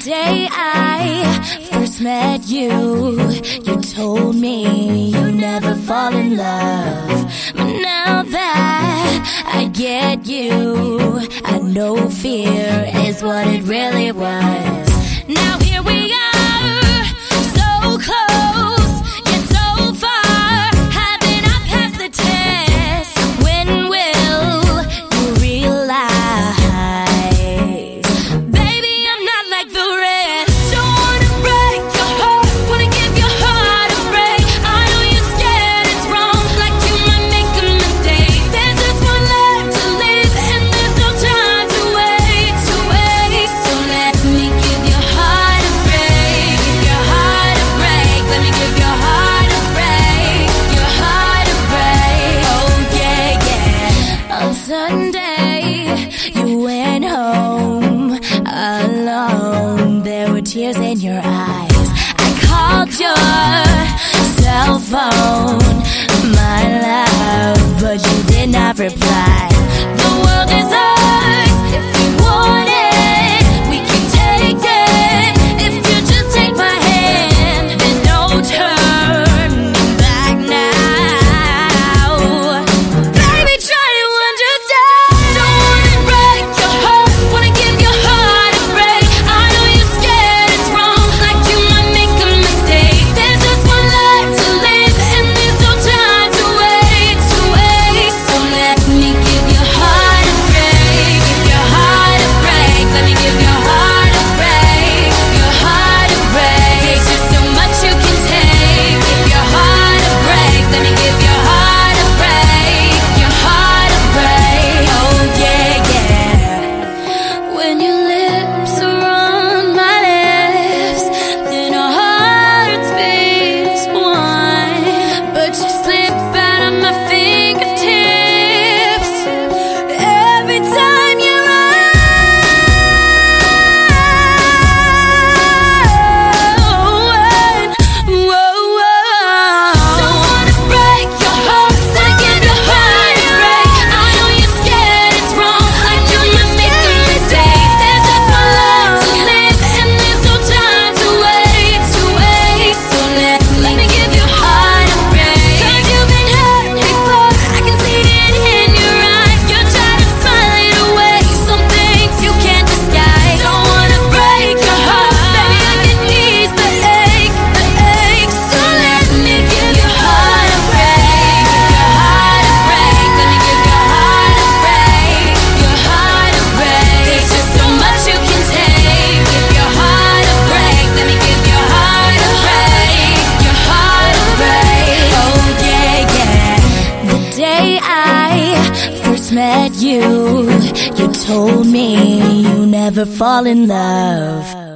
day I first met you, you told me you never fall in love. But now that I get you, I know fear is what it really was. Now here we are. The world is ours. you. You told me you never fall in love.